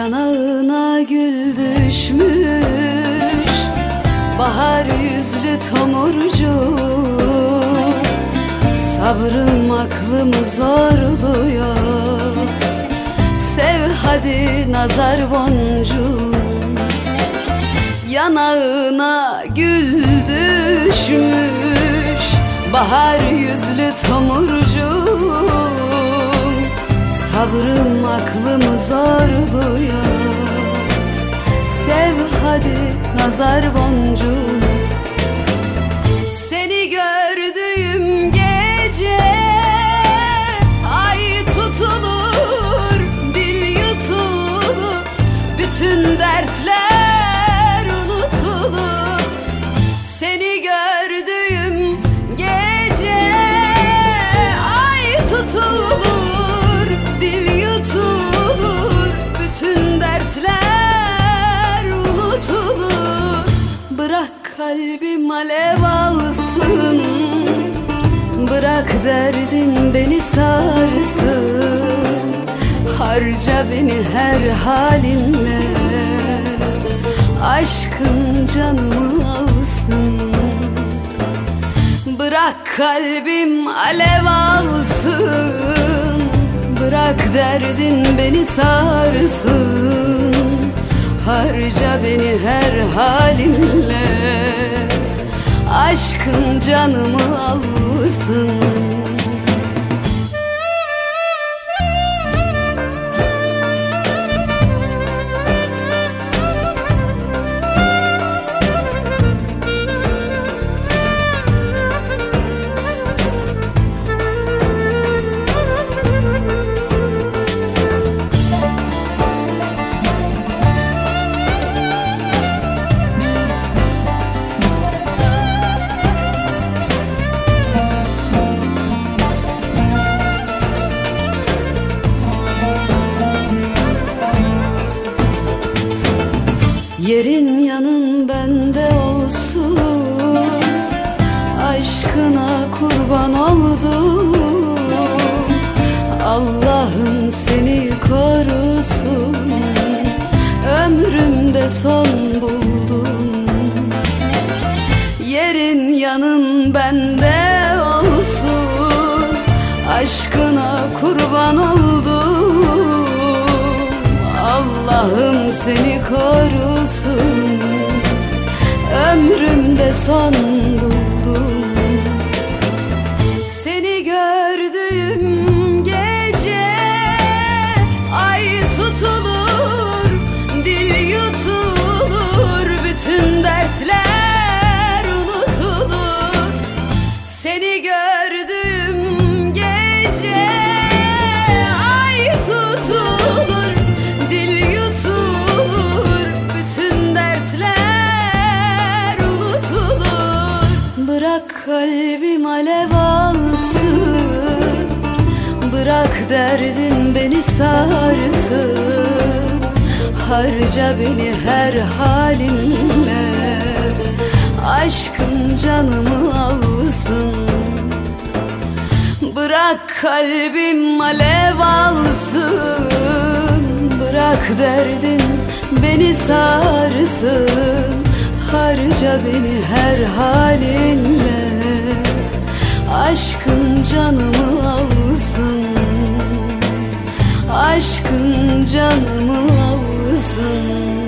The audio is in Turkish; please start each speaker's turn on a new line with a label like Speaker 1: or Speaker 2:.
Speaker 1: Yanağına gül düşmüş Bahar yüzlü tomurcu. Sabrım aklımı zorluyor Sev hadi nazar boncuğu. Yanağına gül düşmüş Bahar yüzlü tomurcu. Sabrım aklımı zorluyor Sev hadi nazar boncuğum. Seni gördüğüm gece Ay tutulur, dil yutulur. Bütün dertler unutulur. Seni gördüğüm kalbim alev alsın. Bırak derdin beni sarsın. Harca beni her halinle. Aşkın canımı alsın. Bırak kalbim alev alsın. Bırak derdin beni sarsın Harca beni her halinle. Aşkın canımı alsın Yerin yanın bende olsun. Aşkına kurban oldum. Allah'ım seni korusun. Ömrümde son buldum. Yerin yanın bende olsun. Aşkına kurban oldum Allah'ım seni korusun. Ömrümde son buldum. Seni gördüğüm kalbim alev alsın. Bırak derdin beni sarsın. Harca beni her halinle. Aşkın canımı alsın. Bırak kalbim alev alsın. Bırak derdin beni sarsın. Harca beni her halinle Aşkın canımı alsın. Aşkın canımı alsın